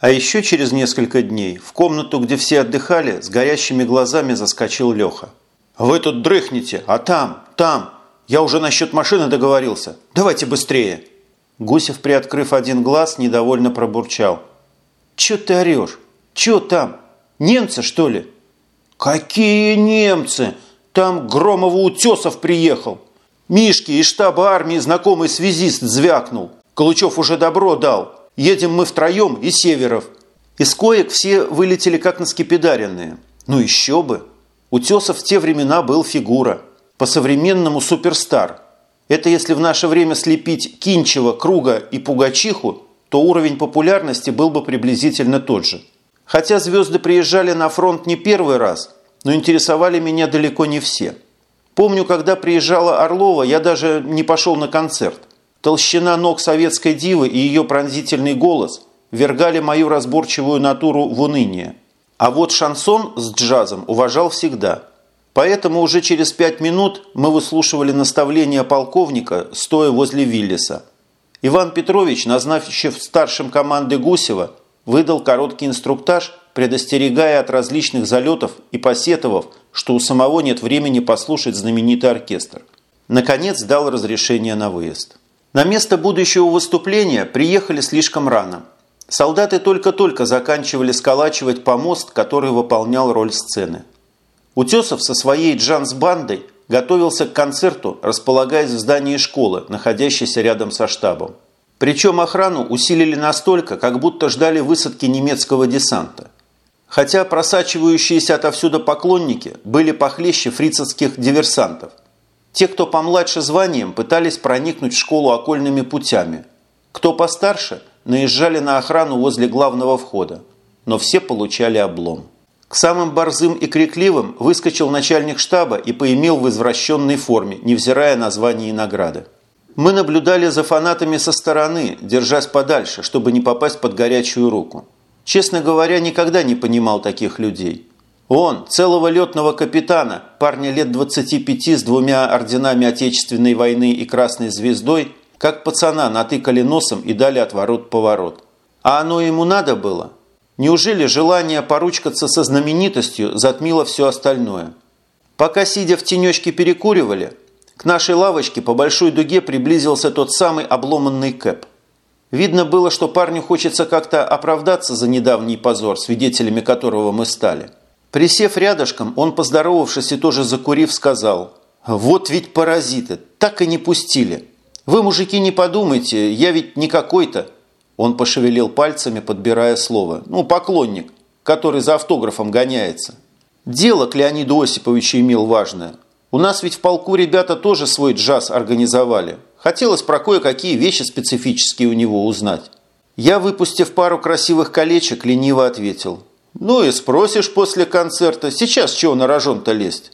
А еще через несколько дней в комнату, где все отдыхали, с горящими глазами заскочил Леха. «Вы тут дрыхнете, а там, там! Я уже насчет машины договорился. Давайте быстрее!» Гусев, приоткрыв один глаз, недовольно пробурчал. «Чё ты орешь? Чё там? Немцы, что ли?» «Какие немцы? Там Громова Утесов приехал. Мишки из штаба армии знакомый связист звякнул. Калучев уже добро дал. Едем мы втроем и Северов. Из коек все вылетели как на скипидаренные. Ну еще бы. Утесов в те времена был фигура. По-современному суперстар. Это если в наше время слепить Кинчева, Круга и Пугачиху, то уровень популярности был бы приблизительно тот же. Хотя звезды приезжали на фронт не первый раз, но интересовали меня далеко не все. Помню, когда приезжала Орлова, я даже не пошел на концерт. Толщина ног советской дивы и ее пронзительный голос вергали мою разборчивую натуру в уныние. А вот шансон с джазом уважал всегда. Поэтому уже через пять минут мы выслушивали наставления полковника, стоя возле Виллиса. Иван Петрович, назначив старшим команды Гусева, выдал короткий инструктаж, предостерегая от различных залетов и посетовав, что у самого нет времени послушать знаменитый оркестр. Наконец дал разрешение на выезд. На место будущего выступления приехали слишком рано. Солдаты только-только заканчивали сколачивать помост, который выполнял роль сцены. Утесов со своей джанс-бандой готовился к концерту, располагаясь в здании школы, находящейся рядом со штабом. Причем охрану усилили настолько, как будто ждали высадки немецкого десанта. Хотя просачивающиеся отовсюду поклонники были похлеще фрицевских диверсантов – те, кто помладше званием, пытались проникнуть в школу окольными путями. Кто постарше, наезжали на охрану возле главного входа. Но все получали облом. К самым борзым и крикливым выскочил начальник штаба и поимел в извращенной форме, невзирая на звание и награды. Мы наблюдали за фанатами со стороны, держась подальше, чтобы не попасть под горячую руку. Честно говоря, никогда не понимал таких людей. Он, целого летного капитана, парня лет 25 с двумя орденами Отечественной войны и Красной Звездой, как пацана натыкали носом и дали отворот-поворот. А оно ему надо было? Неужели желание поручкаться со знаменитостью затмило все остальное? Пока, сидя в тенечке, перекуривали, к нашей лавочке по большой дуге приблизился тот самый обломанный кэп. Видно было, что парню хочется как-то оправдаться за недавний позор, свидетелями которого мы стали. Присев рядышком, он, поздоровавшись и тоже закурив, сказал, «Вот ведь паразиты, так и не пустили. Вы, мужики, не подумайте, я ведь не какой-то». Он пошевелил пальцами, подбирая слово. «Ну, поклонник, который за автографом гоняется». Дело к Леониду Осиповичу имел важное. У нас ведь в полку ребята тоже свой джаз организовали. Хотелось про кое-какие вещи специфические у него узнать. Я, выпустив пару красивых колечек, лениво ответил. «Ну и спросишь после концерта, сейчас чего на рожон-то лезть?»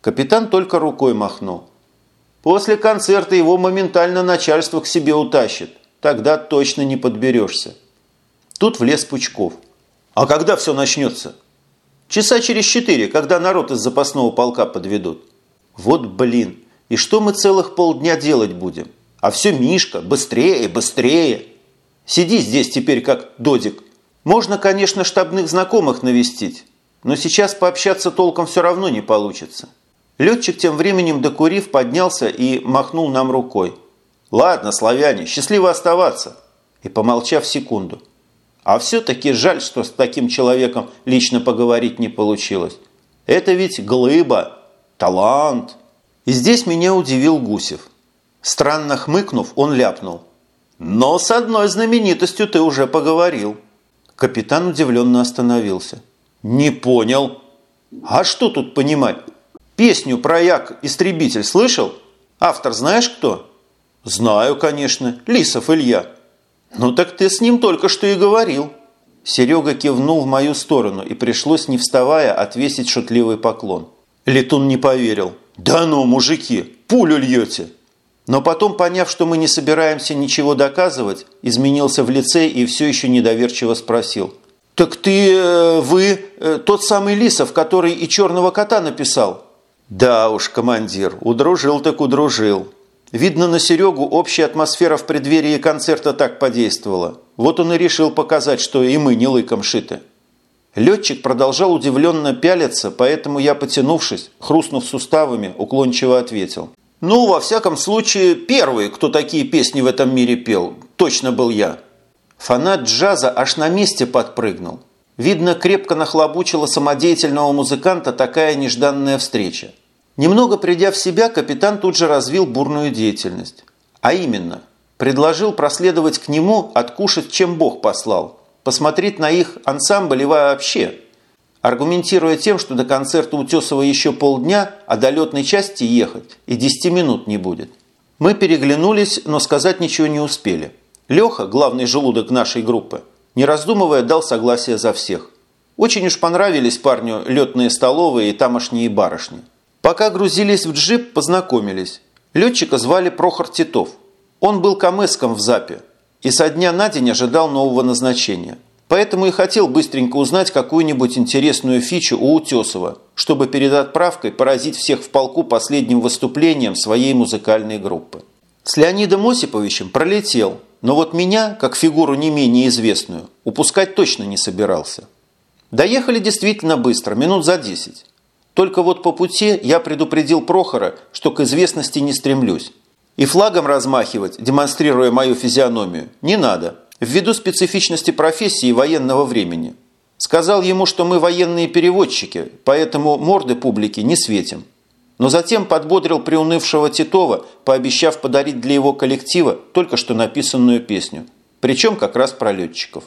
Капитан только рукой махнул. «После концерта его моментально начальство к себе утащит. Тогда точно не подберешься». Тут влез Пучков. «А когда все начнется?» «Часа через четыре, когда народ из запасного полка подведут». «Вот блин, и что мы целых полдня делать будем? А все Мишка, быстрее, быстрее!» «Сиди здесь теперь как додик, можно, конечно, штабных знакомых навестить, но сейчас пообщаться толком все равно не получится. Летчик тем временем, докурив, поднялся и махнул нам рукой. «Ладно, славяне, счастливо оставаться!» И помолчав секунду. «А все-таки жаль, что с таким человеком лично поговорить не получилось. Это ведь глыба, талант!» И здесь меня удивил Гусев. Странно хмыкнув, он ляпнул. «Но с одной знаменитостью ты уже поговорил». Капитан удивленно остановился. «Не понял». «А что тут понимать? Песню про Як-истребитель слышал? Автор знаешь кто?» «Знаю, конечно. Лисов Илья». «Ну так ты с ним только что и говорил». Серега кивнул в мою сторону, и пришлось, не вставая, отвесить шутливый поклон. Летун не поверил. «Да ну, мужики, пулю льете!» Но потом, поняв, что мы не собираемся ничего доказывать, изменился в лице и все еще недоверчиво спросил. «Так ты, э, вы, э, тот самый Лисов, который и «Черного кота» написал?» «Да уж, командир, удружил так удружил. Видно, на Серегу общая атмосфера в преддверии концерта так подействовала. Вот он и решил показать, что и мы не лыком шиты. Летчик продолжал удивленно пялиться, поэтому я, потянувшись, хрустнув суставами, уклончиво ответил. «Ну, во всяком случае, первый, кто такие песни в этом мире пел, точно был я». Фанат джаза аж на месте подпрыгнул. Видно, крепко нахлобучила самодеятельного музыканта такая нежданная встреча. Немного придя в себя, капитан тут же развил бурную деятельность. А именно, предложил проследовать к нему, откушать, чем Бог послал, посмотреть на их ансамбль и вообще, аргументируя тем, что до концерта Утесова еще полдня, а до летной части ехать и 10 минут не будет. Мы переглянулись, но сказать ничего не успели. Леха, главный желудок нашей группы, не раздумывая, дал согласие за всех. Очень уж понравились парню летные столовые и тамошние барышни. Пока грузились в джип, познакомились. Летчика звали Прохор Титов. Он был камэском в ЗАПе и со дня на день ожидал нового назначения. Поэтому и хотел быстренько узнать какую-нибудь интересную фичу у Утесова, чтобы перед отправкой поразить всех в полку последним выступлением своей музыкальной группы. С Леонидом Осиповичем пролетел, но вот меня, как фигуру не менее известную, упускать точно не собирался. Доехали действительно быстро, минут за десять. Только вот по пути я предупредил Прохора, что к известности не стремлюсь. И флагом размахивать, демонстрируя мою физиономию, не надо, ввиду специфичности профессии военного времени. Сказал ему, что мы военные переводчики, поэтому морды публики не светим. Но затем подбодрил приунывшего Титова, пообещав подарить для его коллектива только что написанную песню. Причем как раз про летчиков.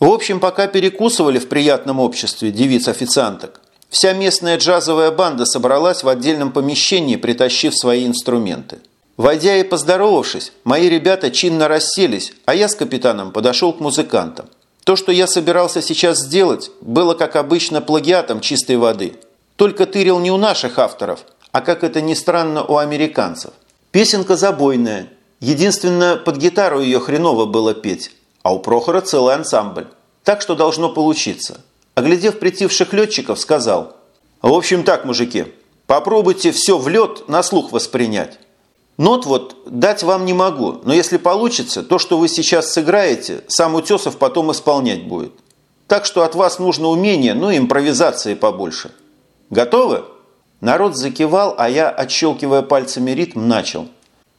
В общем, пока перекусывали в приятном обществе девиц-официанток, Вся местная джазовая банда собралась в отдельном помещении, притащив свои инструменты. Войдя и поздоровавшись, мои ребята чинно расселись, а я с капитаном подошел к музыкантам. То, что я собирался сейчас сделать, было, как обычно, плагиатом чистой воды. Только тырил не у наших авторов, а, как это ни странно, у американцев. Песенка забойная. Единственное, под гитару ее хреново было петь, а у Прохора целый ансамбль. Так что должно получиться. Оглядев притивших летчиков, сказал, «В общем так, мужики, попробуйте все в лед на слух воспринять. Нот вот дать вам не могу, но если получится, то, что вы сейчас сыграете, сам Утесов потом исполнять будет. Так что от вас нужно умение, ну и импровизации побольше. Готовы?» Народ закивал, а я, отщелкивая пальцами ритм, начал.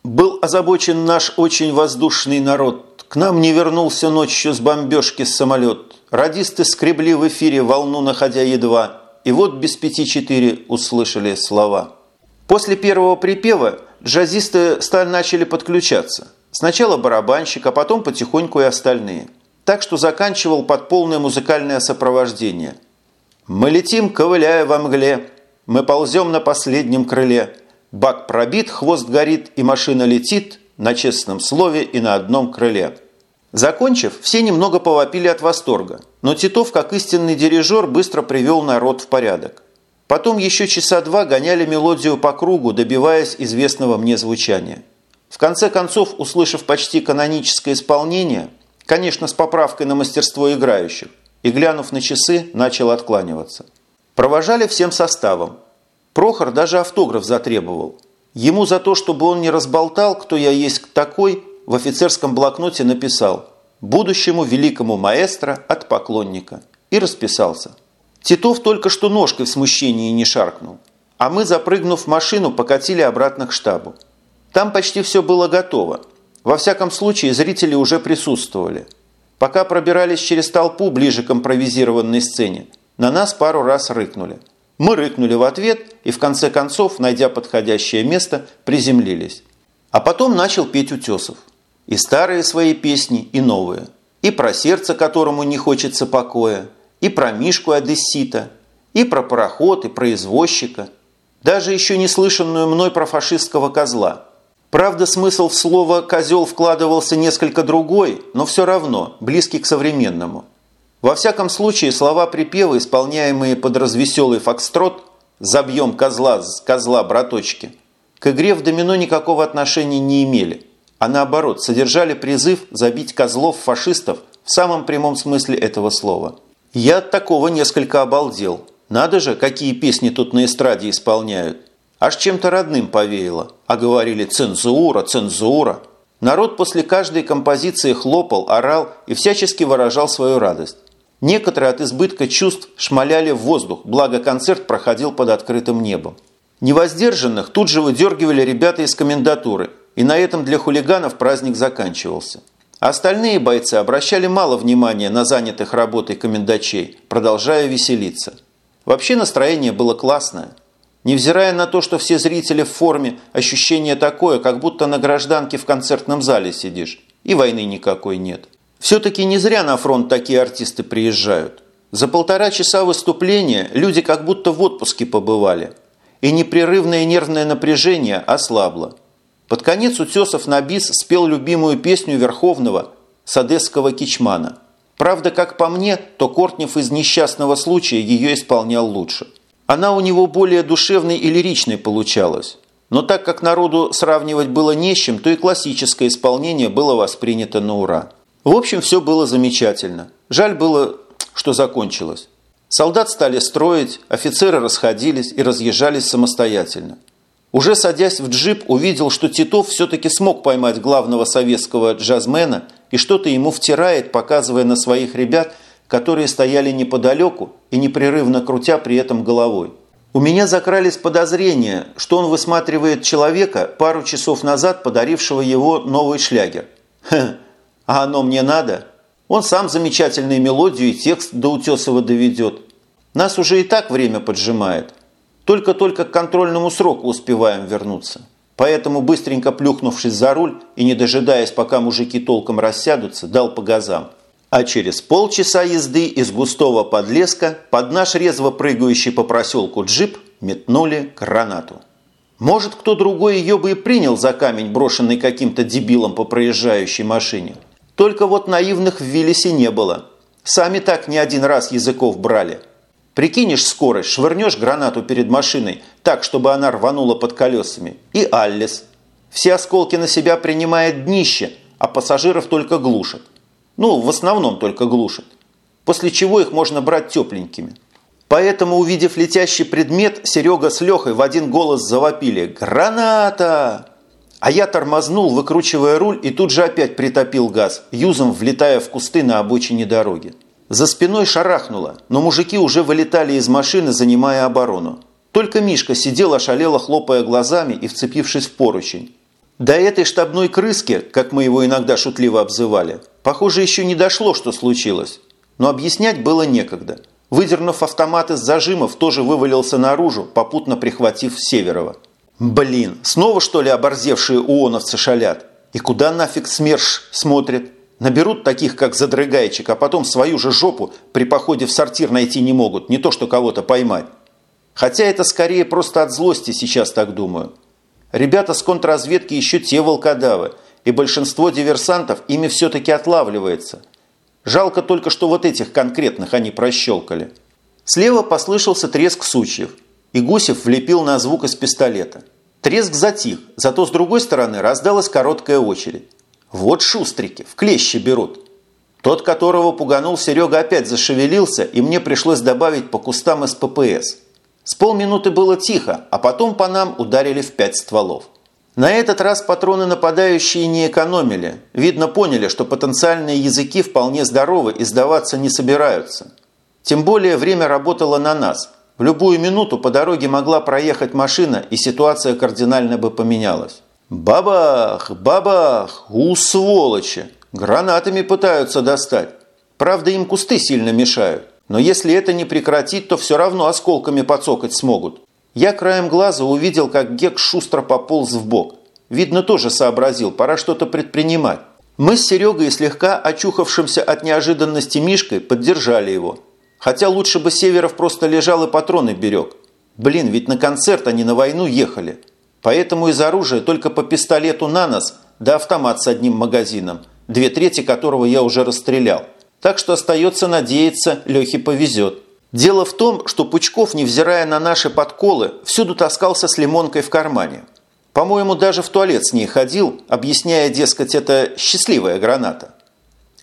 «Был озабочен наш очень воздушный народ. К нам не вернулся ночью с бомбежки самолет. Радисты скребли в эфире волну, находя едва, и вот без пяти четыре услышали слова. После первого припева джазисты стали начали подключаться. Сначала барабанщик, а потом потихоньку и остальные. Так что заканчивал под полное музыкальное сопровождение. «Мы летим, ковыляя во мгле, мы ползем на последнем крыле. Бак пробит, хвост горит, и машина летит на честном слове и на одном крыле». Закончив, все немного повопили от восторга, но Титов, как истинный дирижер, быстро привел народ в порядок. Потом еще часа два гоняли мелодию по кругу, добиваясь известного мне звучания. В конце концов, услышав почти каноническое исполнение, конечно, с поправкой на мастерство играющих, и глянув на часы, начал откланиваться. Провожали всем составом. Прохор даже автограф затребовал. Ему за то, чтобы он не разболтал, кто я есть такой, в офицерском блокноте написал «Будущему великому маэстро от поклонника» и расписался. Титов только что ножкой в смущении не шаркнул, а мы, запрыгнув в машину, покатили обратно к штабу. Там почти все было готово. Во всяком случае, зрители уже присутствовали. Пока пробирались через толпу ближе к импровизированной сцене, на нас пару раз рыкнули. Мы рыкнули в ответ и, в конце концов, найдя подходящее место, приземлились. А потом начал петь Утесов. И старые свои песни, и новые. И про сердце, которому не хочется покоя, и про Мишку Одессита, и про пароход, и про извозчика. Даже еще не слышанную мной про фашистского козла. Правда, смысл в слово «козел» вкладывался несколько другой, но все равно, близкий к современному. Во всяком случае, слова припева, исполняемые под развеселый фокстрот «забьем козла с козла, браточки», к игре в домино никакого отношения не имели а наоборот содержали призыв забить козлов-фашистов в самом прямом смысле этого слова. Я от такого несколько обалдел. Надо же, какие песни тут на эстраде исполняют. Аж чем-то родным повеяло. А говорили «цензура, цензура». Народ после каждой композиции хлопал, орал и всячески выражал свою радость. Некоторые от избытка чувств шмаляли в воздух, благо концерт проходил под открытым небом. Невоздержанных тут же выдергивали ребята из комендатуры, и на этом для хулиганов праздник заканчивался. Остальные бойцы обращали мало внимания на занятых работой комендачей, продолжая веселиться. Вообще настроение было классное. Невзирая на то, что все зрители в форме, ощущение такое, как будто на гражданке в концертном зале сидишь, и войны никакой нет. Все-таки не зря на фронт такие артисты приезжают. За полтора часа выступления люди как будто в отпуске побывали. И непрерывное нервное напряжение ослабло. Под конец Утесов на бис спел любимую песню Верховного с одесского кичмана. Правда, как по мне, то Кортнев из несчастного случая ее исполнял лучше. Она у него более душевной и лиричной получалась. Но так как народу сравнивать было не с чем, то и классическое исполнение было воспринято на ура. В общем, все было замечательно. Жаль было, что закончилось. Солдат стали строить, офицеры расходились и разъезжались самостоятельно. Уже садясь в джип, увидел, что Титов все-таки смог поймать главного советского джазмена и что-то ему втирает, показывая на своих ребят, которые стояли неподалеку и непрерывно крутя при этом головой. У меня закрались подозрения, что он высматривает человека, пару часов назад подарившего его новый шлягер. Хе, а оно мне надо? Он сам замечательную мелодию и текст до Утесова доведет. Нас уже и так время поджимает. Только-только к контрольному сроку успеваем вернуться. Поэтому, быстренько плюхнувшись за руль и не дожидаясь, пока мужики толком рассядутся, дал по газам. А через полчаса езды из густого подлеска под наш резво прыгающий по проселку джип метнули гранату. Может, кто другой ее бы и принял за камень, брошенный каким-то дебилом по проезжающей машине – только вот наивных в Виллисе не было. Сами так не один раз языков брали. Прикинешь скорость, швырнешь гранату перед машиной так, чтобы она рванула под колесами. И Аллес. Все осколки на себя принимает днище, а пассажиров только глушат. Ну, в основном только глушат. После чего их можно брать тепленькими. Поэтому, увидев летящий предмет, Серега с Лехой в один голос завопили «Граната!» А я тормознул, выкручивая руль, и тут же опять притопил газ, юзом влетая в кусты на обочине дороги. За спиной шарахнуло, но мужики уже вылетали из машины, занимая оборону. Только Мишка сидел ошалело, хлопая глазами и вцепившись в поручень. До этой штабной крыски, как мы его иногда шутливо обзывали, похоже, еще не дошло, что случилось. Но объяснять было некогда. Выдернув автомат из зажимов, тоже вывалился наружу, попутно прихватив Северова. Блин, снова что ли оборзевшие УОНовцы шалят? И куда нафиг СМЕРШ смотрит? Наберут таких, как задрыгайчик, а потом свою же жопу при походе в сортир найти не могут, не то что кого-то поймать. Хотя это скорее просто от злости сейчас так думаю. Ребята с контрразведки еще те волкодавы, и большинство диверсантов ими все-таки отлавливается. Жалко только, что вот этих конкретных они прощелкали. Слева послышался треск сучьев – и Гусев влепил на звук из пистолета. Треск затих, зато с другой стороны раздалась короткая очередь. Вот шустрики, в клещи берут. Тот, которого пуганул Серега, опять зашевелился, и мне пришлось добавить по кустам из ППС. С полминуты было тихо, а потом по нам ударили в пять стволов. На этот раз патроны нападающие не экономили. Видно, поняли, что потенциальные языки вполне здоровы и сдаваться не собираются. Тем более время работало на нас – в любую минуту по дороге могла проехать машина, и ситуация кардинально бы поменялась. Бабах! Бабах! У, сволочи! Гранатами пытаются достать. Правда, им кусты сильно мешают. Но если это не прекратить, то все равно осколками подсокать смогут. Я краем глаза увидел, как Гек шустро пополз в бок. Видно, тоже сообразил, пора что-то предпринимать. Мы с Серегой, слегка очухавшимся от неожиданности Мишкой, поддержали его. Хотя лучше бы Северов просто лежал и патроны берег. Блин, ведь на концерт они на войну ехали. Поэтому из оружия только по пистолету на нос, да автомат с одним магазином, две трети которого я уже расстрелял. Так что остается надеяться, Лехе повезет. Дело в том, что Пучков, невзирая на наши подколы, всюду таскался с лимонкой в кармане. По-моему, даже в туалет с ней ходил, объясняя, дескать, это счастливая граната.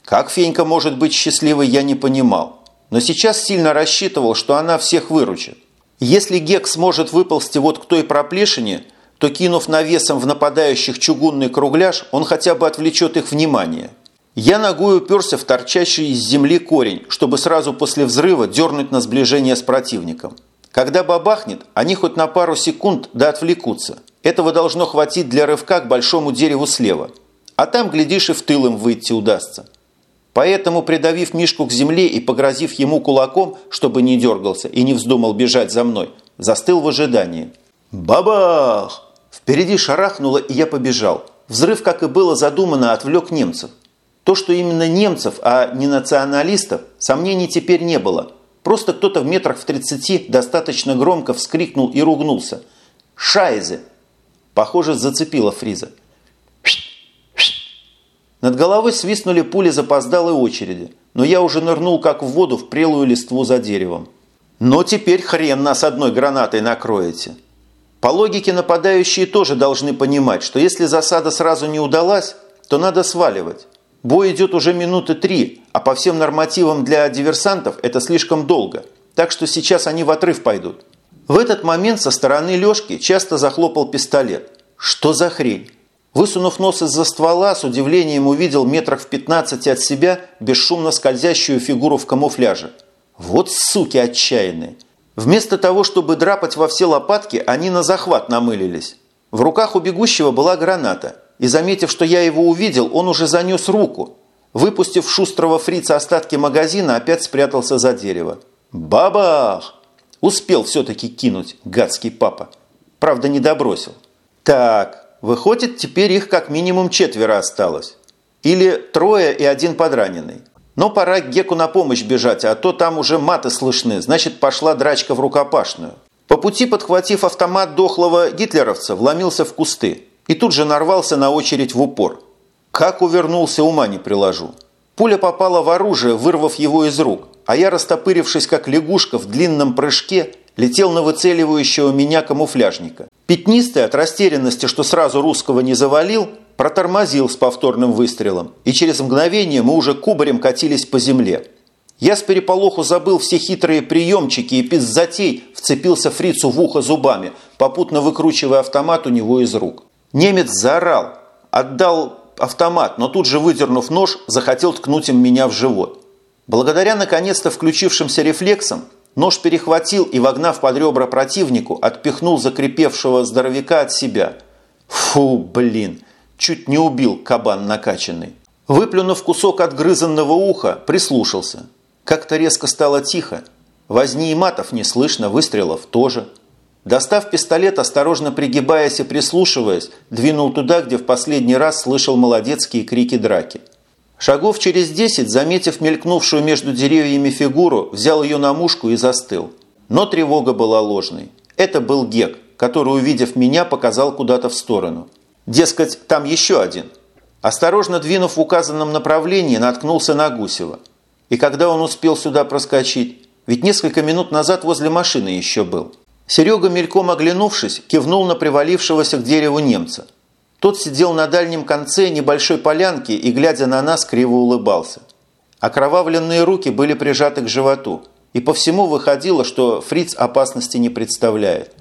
Как Фенька может быть счастливой, я не понимал но сейчас сильно рассчитывал, что она всех выручит. Если Гек сможет выползти вот к той проплешине, то, кинув навесом в нападающих чугунный кругляш, он хотя бы отвлечет их внимание. Я ногой уперся в торчащий из земли корень, чтобы сразу после взрыва дернуть на сближение с противником. Когда бабахнет, они хоть на пару секунд да отвлекутся. Этого должно хватить для рывка к большому дереву слева. А там, глядишь, и в тыл им выйти удастся. Поэтому, придавив Мишку к земле и погрозив ему кулаком, чтобы не дергался и не вздумал бежать за мной, застыл в ожидании. Бабах! Впереди шарахнуло, и я побежал. Взрыв, как и было задумано, отвлек немцев. То, что именно немцев, а не националистов, сомнений теперь не было. Просто кто-то в метрах в 30 достаточно громко вскрикнул и ругнулся. «Шайзе!» Похоже, зацепило Фриза. Над головой свистнули пули запоздалой очереди, но я уже нырнул как в воду в прелую листву за деревом. Но теперь хрен нас одной гранатой накроете. По логике нападающие тоже должны понимать, что если засада сразу не удалась, то надо сваливать. Бой идет уже минуты три, а по всем нормативам для диверсантов это слишком долго, так что сейчас они в отрыв пойдут. В этот момент со стороны Лешки часто захлопал пистолет. Что за хрень? Высунув нос из-за ствола, с удивлением увидел метрах в 15 от себя бесшумно скользящую фигуру в камуфляже. Вот суки отчаянные! Вместо того, чтобы драпать во все лопатки, они на захват намылились. В руках у бегущего была граната – и, заметив, что я его увидел, он уже занес руку. Выпустив шустрого фрица остатки магазина, опять спрятался за дерево. Бабах! Успел все-таки кинуть, гадский папа. Правда, не добросил. Так, выходит, теперь их как минимум четверо осталось. Или трое и один подраненный. Но пора Геку на помощь бежать, а то там уже маты слышны, значит, пошла драчка в рукопашную. По пути, подхватив автомат дохлого гитлеровца, вломился в кусты и тут же нарвался на очередь в упор. Как увернулся, ума не приложу. Пуля попала в оружие, вырвав его из рук, а я, растопырившись как лягушка в длинном прыжке, летел на выцеливающего меня камуфляжника. Пятнистый от растерянности, что сразу русского не завалил, протормозил с повторным выстрелом, и через мгновение мы уже кубарем катились по земле. Я с переполоху забыл все хитрые приемчики и без затей вцепился фрицу в ухо зубами, попутно выкручивая автомат у него из рук. Немец заорал, отдал автомат, но тут же, выдернув нож, захотел ткнуть им меня в живот. Благодаря наконец-то включившимся рефлексам, нож перехватил и, вогнав под ребра противнику, отпихнул закрепевшего здоровяка от себя. Фу, блин, чуть не убил кабан накачанный. Выплюнув кусок отгрызанного уха, прислушался. Как-то резко стало тихо. Возни и матов не слышно, выстрелов тоже – Достав пистолет, осторожно пригибаясь и прислушиваясь, двинул туда, где в последний раз слышал молодецкие крики драки. Шагов через десять, заметив мелькнувшую между деревьями фигуру, взял ее на мушку и застыл. Но тревога была ложной. Это был Гек, который, увидев меня, показал куда-то в сторону. Дескать, там еще один. Осторожно двинув в указанном направлении, наткнулся на Гусева. И когда он успел сюда проскочить? Ведь несколько минут назад возле машины еще был. Серега, мельком оглянувшись, кивнул на привалившегося к дереву немца. Тот сидел на дальнем конце небольшой полянки и, глядя на нас, криво улыбался. Окровавленные руки были прижаты к животу, и по всему выходило, что фриц опасности не представляет.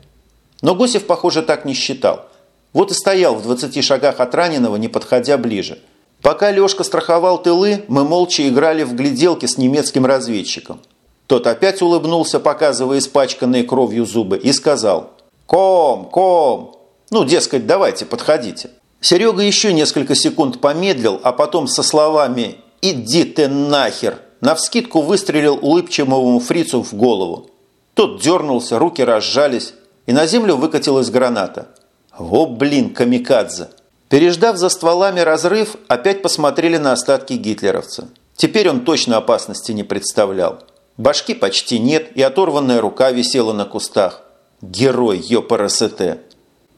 Но Гусев, похоже, так не считал. Вот и стоял в 20 шагах от раненого, не подходя ближе. Пока Лешка страховал тылы, мы молча играли в гляделки с немецким разведчиком – тот опять улыбнулся, показывая испачканные кровью зубы, и сказал «Ком, ком!» Ну, дескать, давайте, подходите. Серега еще несколько секунд помедлил, а потом со словами «Иди ты нахер!» навскидку выстрелил улыбчивому фрицу в голову. Тот дернулся, руки разжались, и на землю выкатилась граната. Во, блин, камикадзе! Переждав за стволами разрыв, опять посмотрели на остатки гитлеровца. Теперь он точно опасности не представлял. Башки почти нет, и оторванная рука висела на кустах. Герой ЙОПРСТ.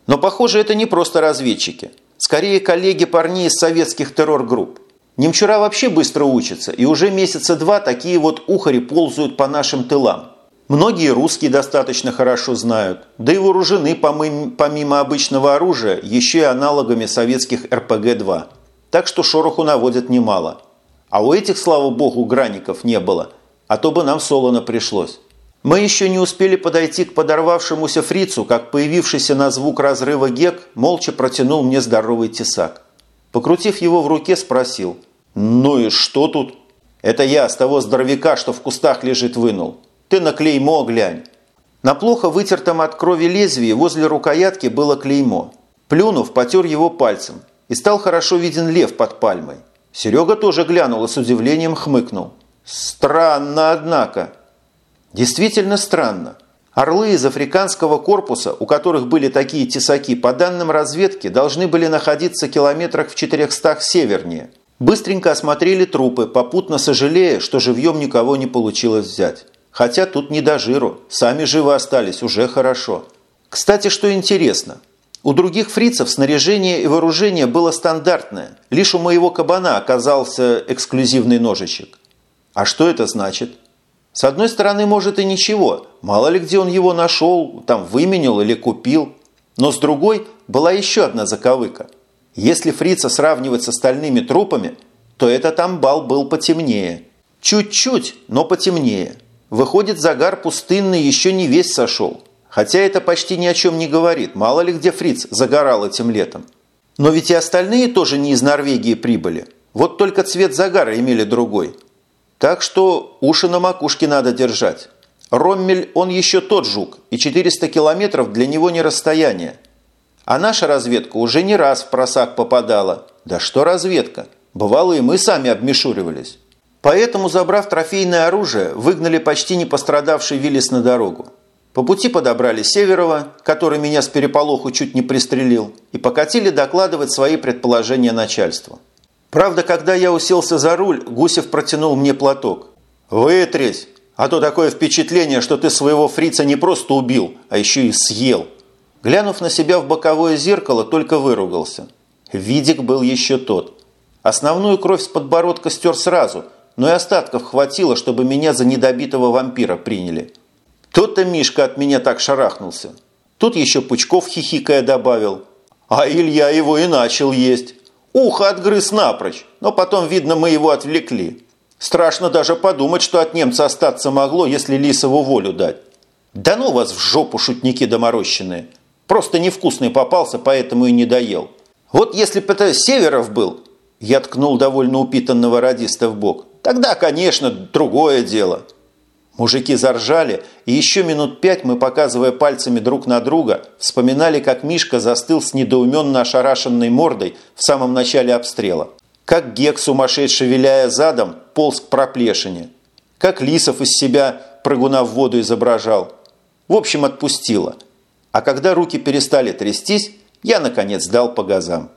Но, похоже, это не просто разведчики. Скорее, коллеги парней из советских террор-групп. Немчура вообще быстро учатся, и уже месяца два такие вот ухари ползают по нашим тылам. Многие русские достаточно хорошо знают, да и вооружены помимо обычного оружия еще и аналогами советских РПГ-2. Так что шороху наводят немало. А у этих, слава богу, граников не было – а то бы нам солоно пришлось. Мы еще не успели подойти к подорвавшемуся фрицу, как появившийся на звук разрыва гек молча протянул мне здоровый тесак. Покрутив его в руке, спросил. «Ну и что тут?» «Это я с того здоровяка, что в кустах лежит, вынул. Ты на клеймо глянь». На плохо вытертом от крови лезвии возле рукоятки было клеймо. Плюнув, потер его пальцем, и стал хорошо виден лев под пальмой. Серега тоже глянул и с удивлением хмыкнул. «Странно, однако». Действительно странно. Орлы из африканского корпуса, у которых были такие тесаки, по данным разведки, должны были находиться километрах в 400 севернее. Быстренько осмотрели трупы, попутно сожалея, что живьем никого не получилось взять. Хотя тут не до жиру, сами живы остались, уже хорошо. Кстати, что интересно, у других фрицев снаряжение и вооружение было стандартное, лишь у моего кабана оказался эксклюзивный ножичек. А что это значит? С одной стороны, может и ничего, мало ли где он его нашел, там выменил или купил. Но с другой была еще одна заковыка. Если фрица сравнивать с остальными трупами, то этот амбал был потемнее. Чуть-чуть, но потемнее. Выходит, загар пустынный еще не весь сошел. Хотя это почти ни о чем не говорит, мало ли где фриц загорал этим летом. Но ведь и остальные тоже не из Норвегии прибыли. Вот только цвет загара имели другой – так что уши на макушке надо держать. Роммель, он еще тот жук, и 400 километров для него не расстояние. А наша разведка уже не раз в просак попадала. Да что разведка? Бывало, и мы сами обмешуривались. Поэтому, забрав трофейное оружие, выгнали почти не пострадавший Виллис на дорогу. По пути подобрали Северова, который меня с переполоху чуть не пристрелил, и покатили докладывать свои предположения начальству. Правда, когда я уселся за руль, Гусев протянул мне платок. «Вытрись, а то такое впечатление, что ты своего фрица не просто убил, а еще и съел». Глянув на себя в боковое зеркало, только выругался. Видик был еще тот. Основную кровь с подбородка стер сразу, но и остатков хватило, чтобы меня за недобитого вампира приняли. Тот-то Мишка от меня так шарахнулся. Тут еще Пучков хихикая добавил. А Илья его и начал есть. Ухо отгрыз напрочь, но потом, видно, мы его отвлекли. Страшно даже подумать, что от немца остаться могло, если Лисову волю дать. Да ну вас в жопу, шутники доморощенные. Просто невкусный попался, поэтому и не доел. Вот если бы это Северов был, я ткнул довольно упитанного радиста в бок, тогда, конечно, другое дело. Мужики заржали, и еще минут пять мы, показывая пальцами друг на друга, вспоминали, как Мишка застыл с недоуменно ошарашенной мордой в самом начале обстрела. Как Гек, сумасшедший виляя задом, полз к проплешине. Как Лисов из себя прыгуна в воду изображал. В общем, отпустила. А когда руки перестали трястись, я, наконец, дал по газам.